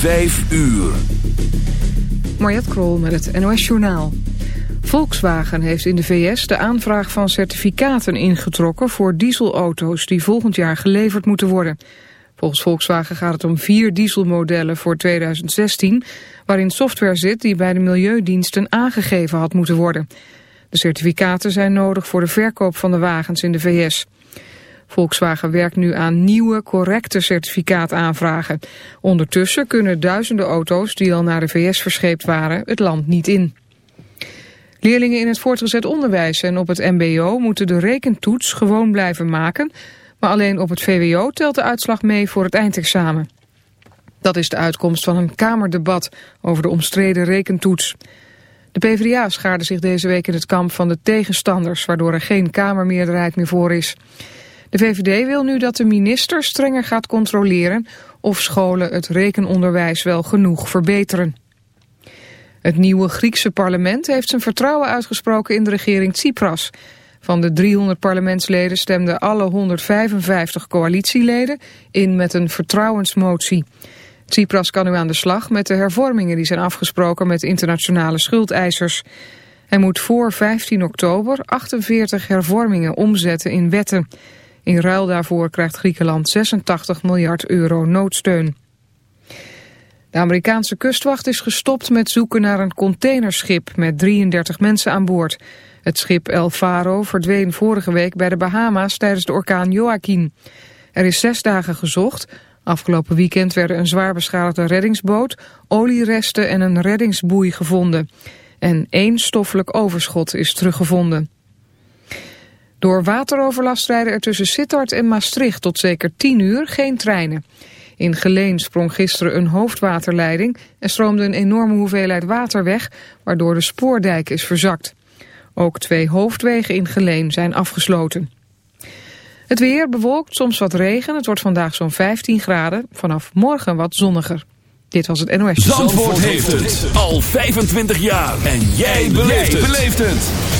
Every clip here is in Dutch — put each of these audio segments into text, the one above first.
Vijf uur. Mariette Krol met het NOS Journaal. Volkswagen heeft in de VS de aanvraag van certificaten ingetrokken voor dieselauto's die volgend jaar geleverd moeten worden. Volgens Volkswagen gaat het om vier dieselmodellen voor 2016, waarin software zit die bij de milieudiensten aangegeven had moeten worden. De certificaten zijn nodig voor de verkoop van de wagens in de VS. Volkswagen werkt nu aan nieuwe, correcte certificaataanvragen. Ondertussen kunnen duizenden auto's die al naar de VS verscheept waren het land niet in. Leerlingen in het voortgezet onderwijs en op het mbo moeten de rekentoets gewoon blijven maken, maar alleen op het VWO telt de uitslag mee voor het eindexamen. Dat is de uitkomst van een kamerdebat over de omstreden rekentoets. De PvdA schaarde zich deze week in het kamp van de tegenstanders, waardoor er geen kamermeerderheid meer voor is. De VVD wil nu dat de minister strenger gaat controleren of scholen het rekenonderwijs wel genoeg verbeteren. Het nieuwe Griekse parlement heeft zijn vertrouwen uitgesproken in de regering Tsipras. Van de 300 parlementsleden stemden alle 155 coalitieleden in met een vertrouwensmotie. Tsipras kan nu aan de slag met de hervormingen die zijn afgesproken met internationale schuldeisers. Hij moet voor 15 oktober 48 hervormingen omzetten in wetten. In ruil daarvoor krijgt Griekenland 86 miljard euro noodsteun. De Amerikaanse kustwacht is gestopt met zoeken naar een containerschip met 33 mensen aan boord. Het schip El Faro verdween vorige week bij de Bahama's tijdens de orkaan Joaquin. Er is zes dagen gezocht. Afgelopen weekend werden een zwaar beschadigde reddingsboot, olieresten en een reddingsboei gevonden. En één stoffelijk overschot is teruggevonden. Door wateroverlast rijden er tussen Sittard en Maastricht tot zeker 10 uur geen treinen. In Geleen sprong gisteren een hoofdwaterleiding en stroomde een enorme hoeveelheid water weg, waardoor de spoordijk is verzakt. Ook twee hoofdwegen in Geleen zijn afgesloten. Het weer bewolkt, soms wat regen. Het wordt vandaag zo'n 15 graden. Vanaf morgen wat zonniger. Dit was het NOS. Zandvoort, Zandvoort heeft het al 25 jaar. En jij beleeft het.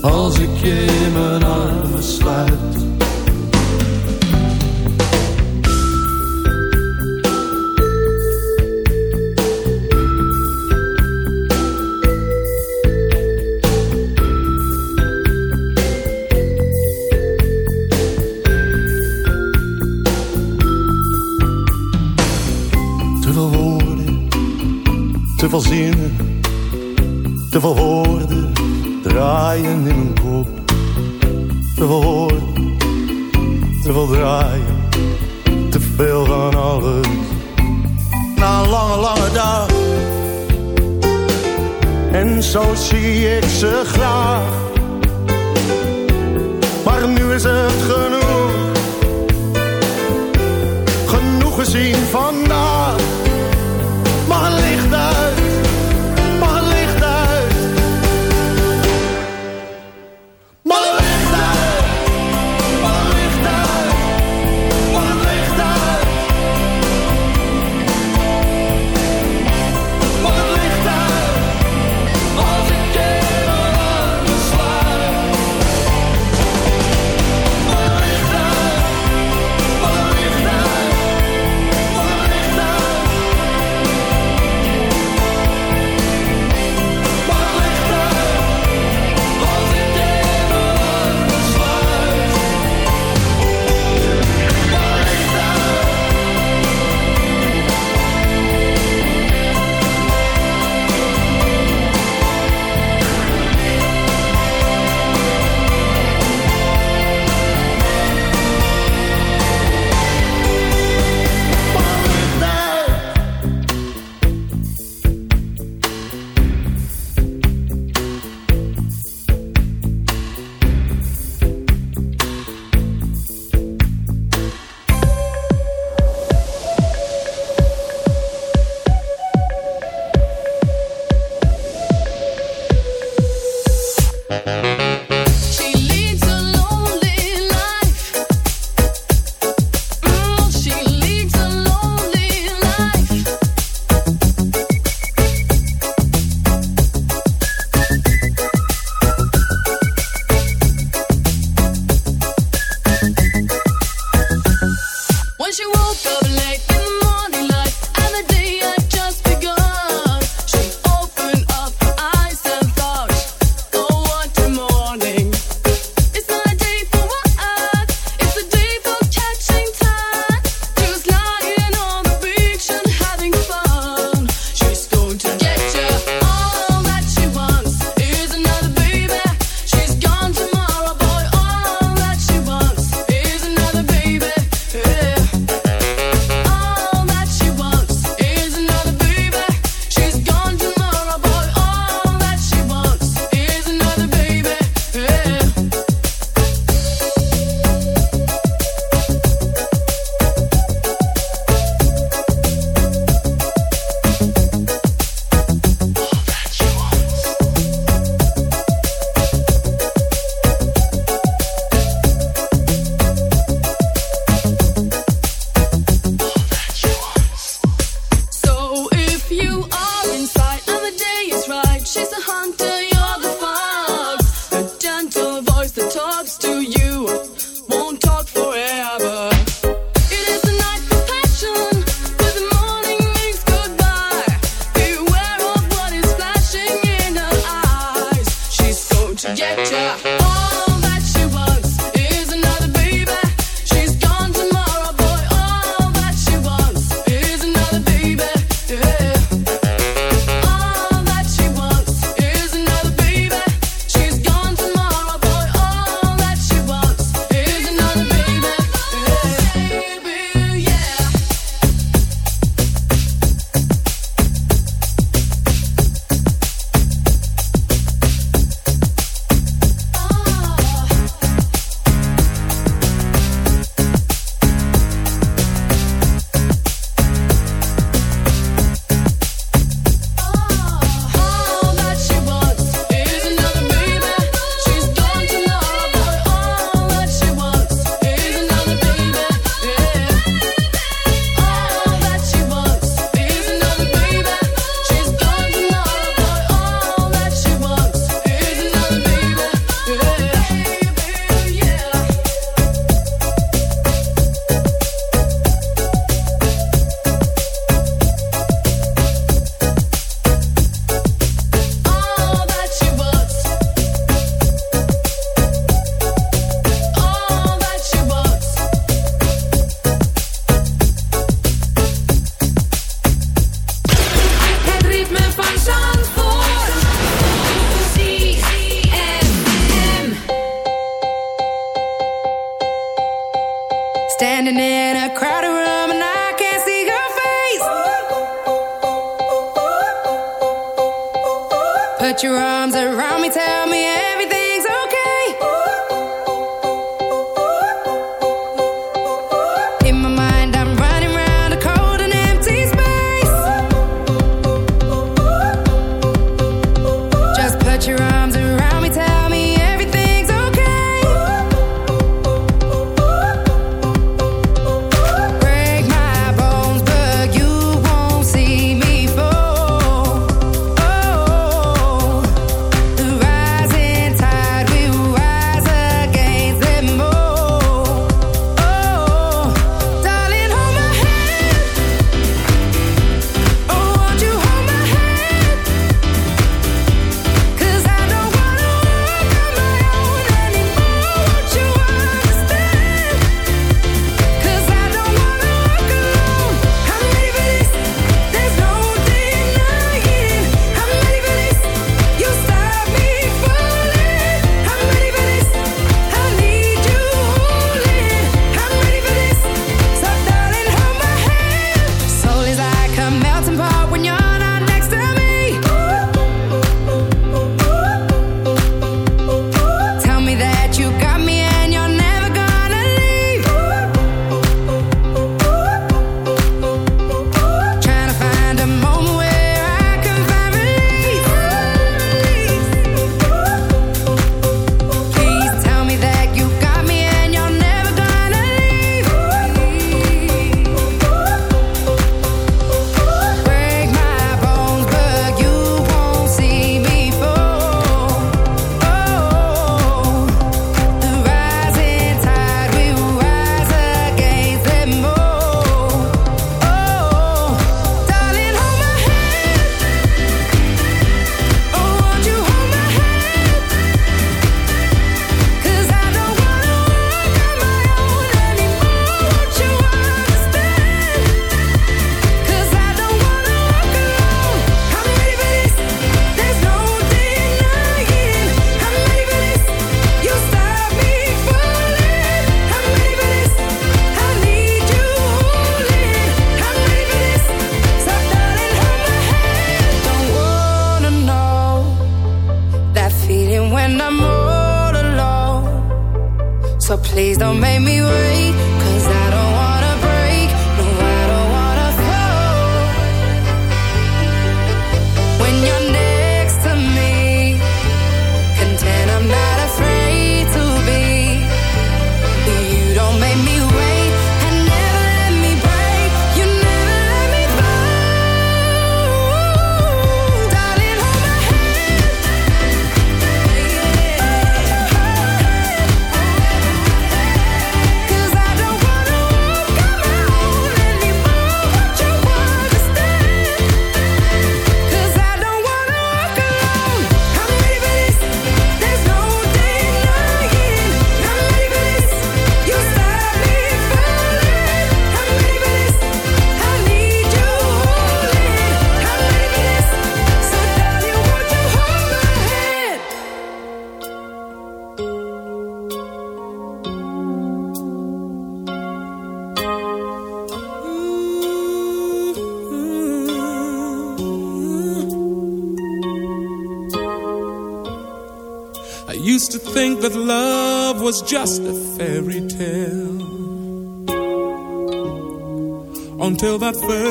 als ik je mijn armen sluit. te veel zie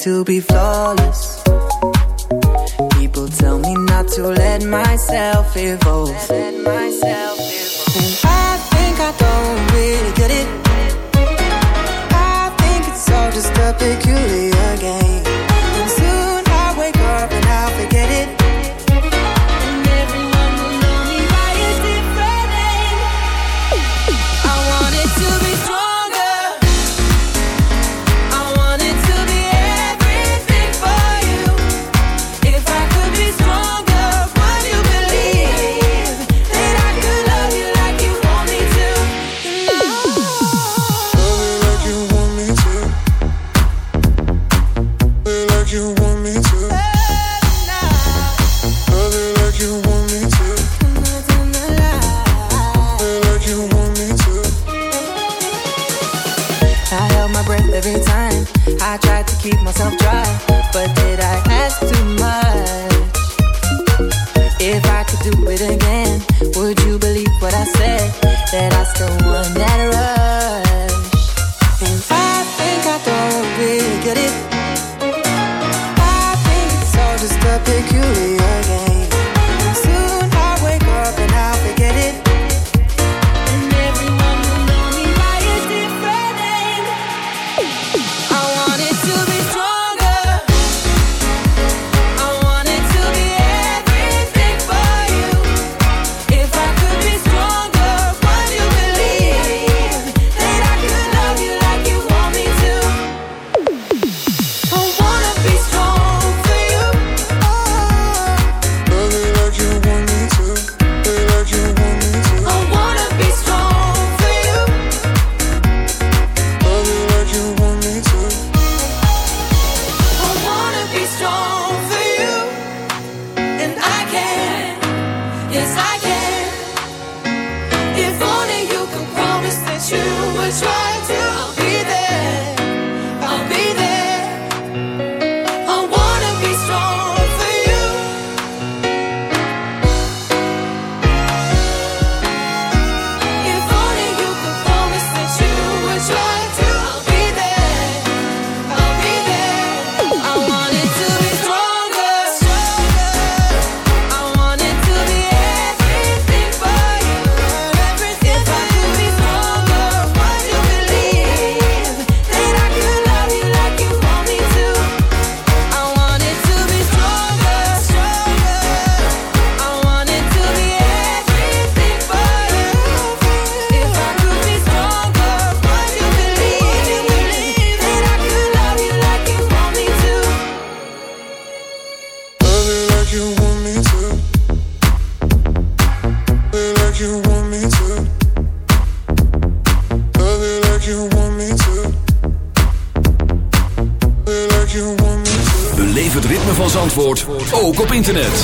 to be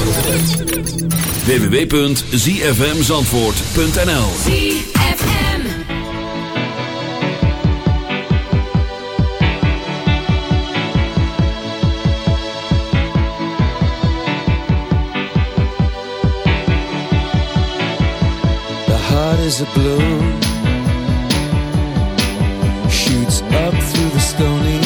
www.zfmzandvoort.nl is a bloom shoots up through the stony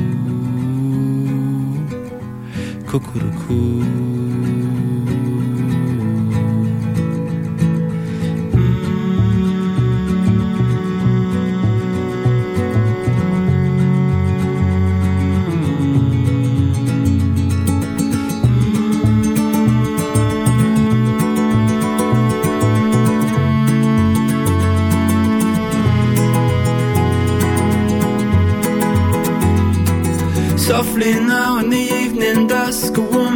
Cuckoo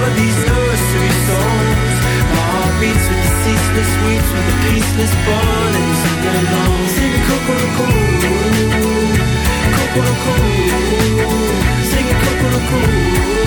all of these nursery songs beats with the ceaseless weeps with the peaceless bond and sing along. Sing Kokoroko, Kokoroko, sing Kokoroko.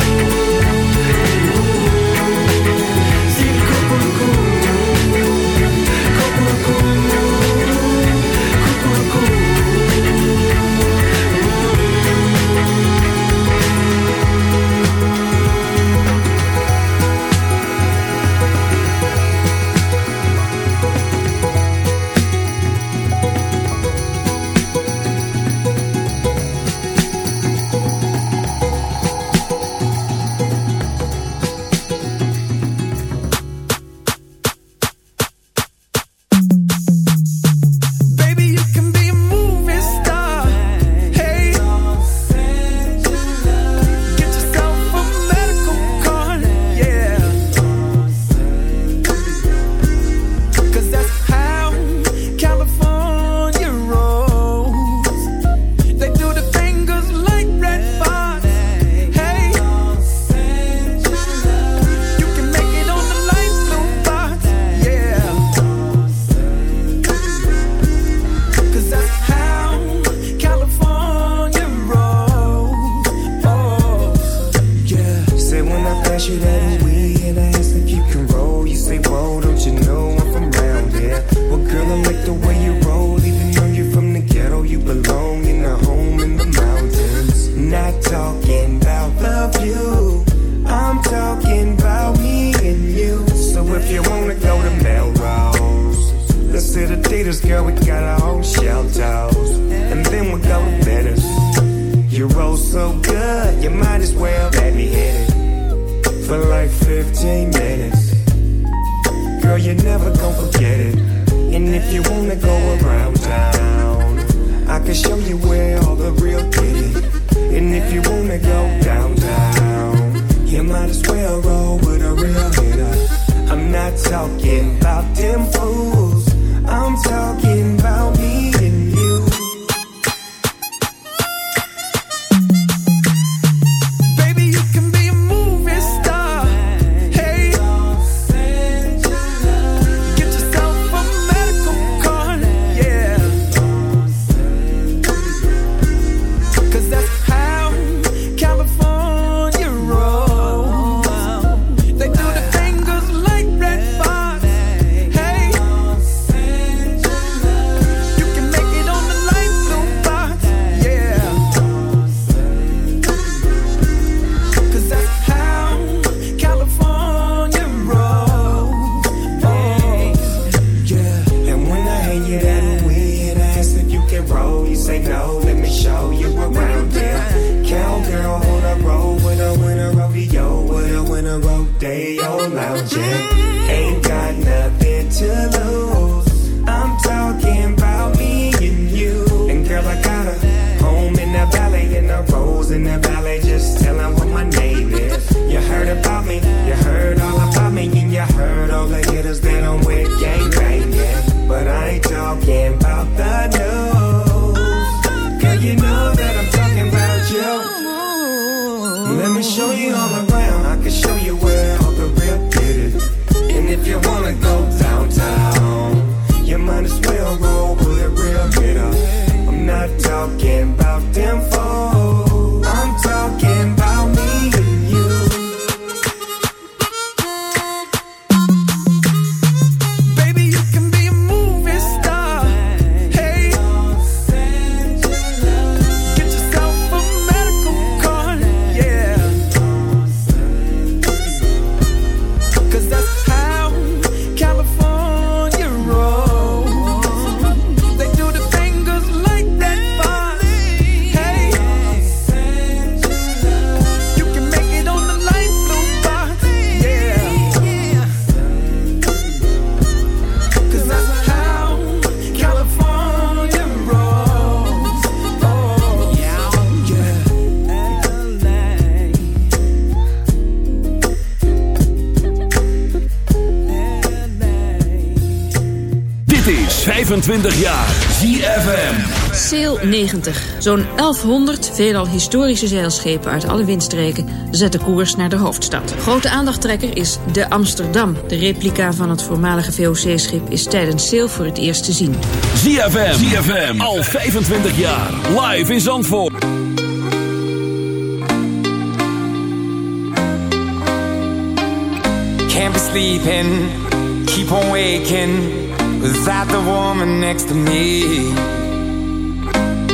Zo'n 1100 veelal historische zeilschepen uit alle windstreken zetten koers naar de hoofdstad. Grote aandachttrekker is de Amsterdam. De replica van het voormalige VOC-schip is tijdens sail voor het eerst te zien. ZFM, ZFM, al 25 jaar, live in Zandvoort. Can't be sleeping, keep on waking, without the woman next to me.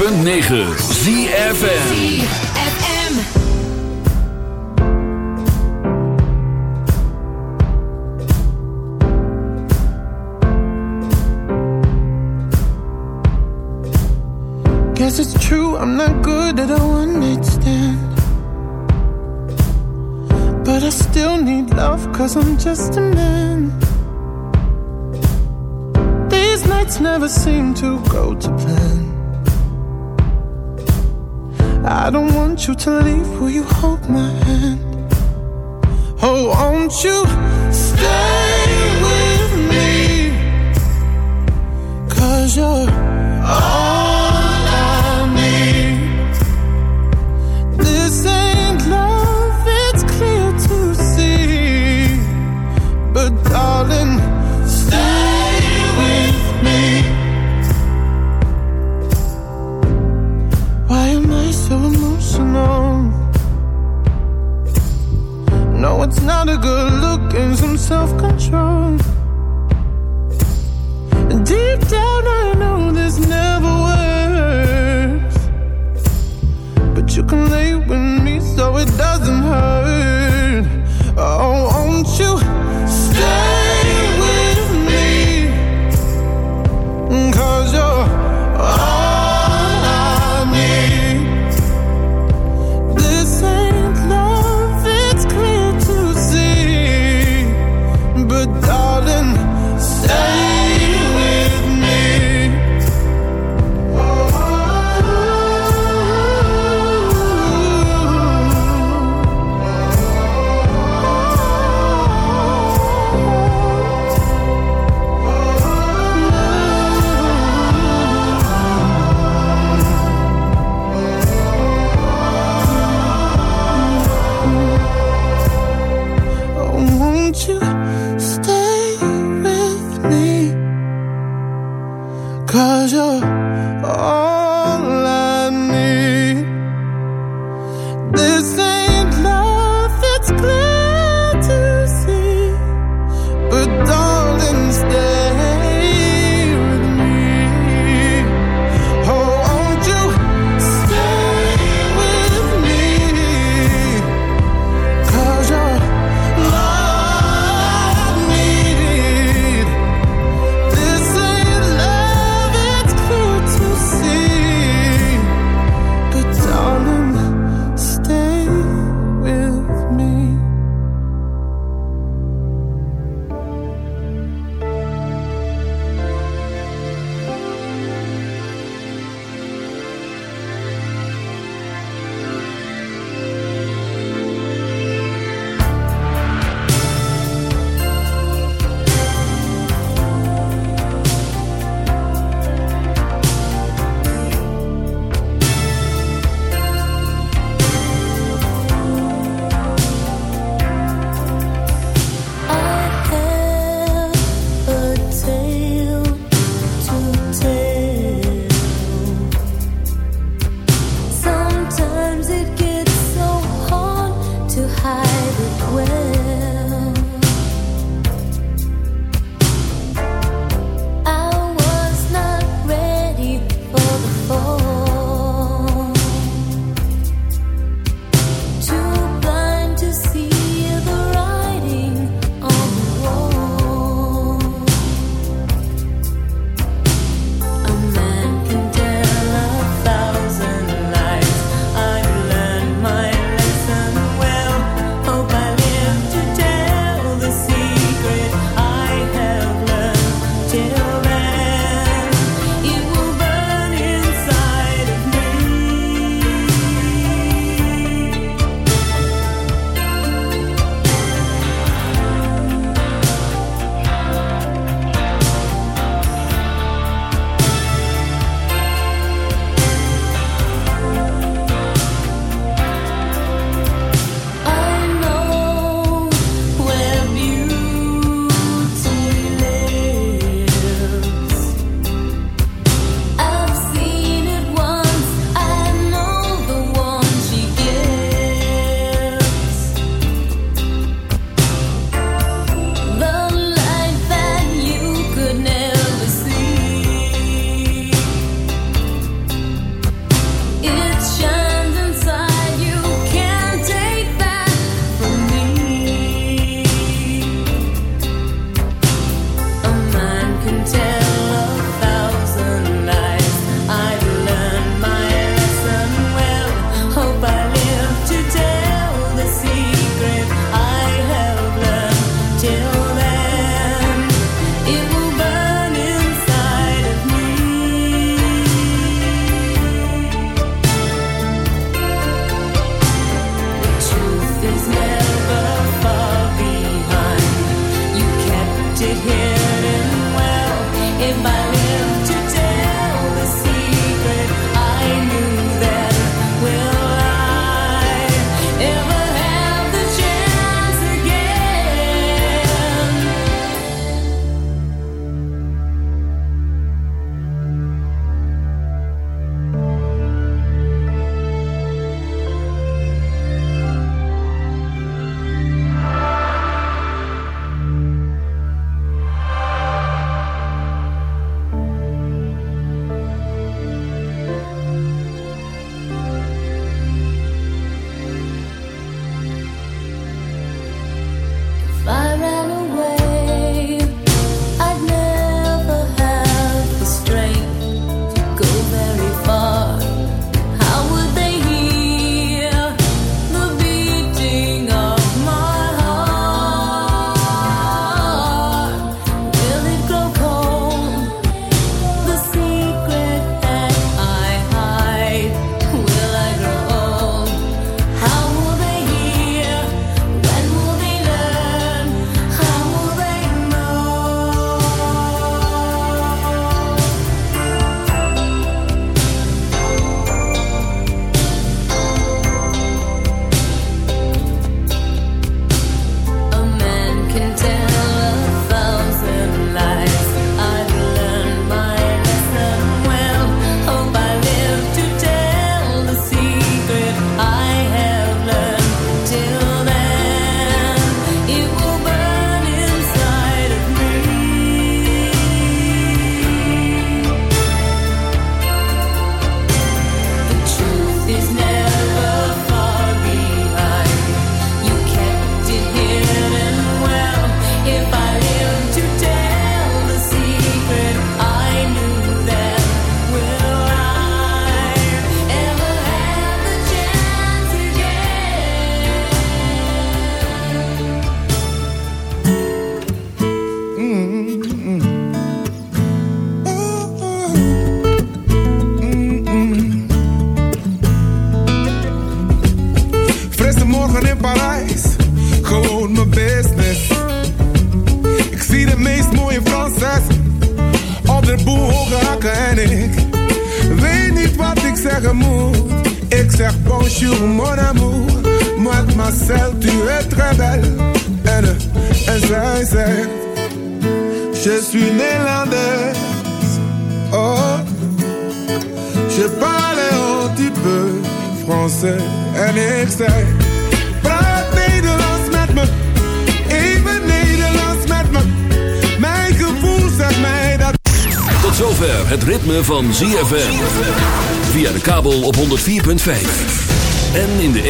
106.9 ZFM. To leave, will you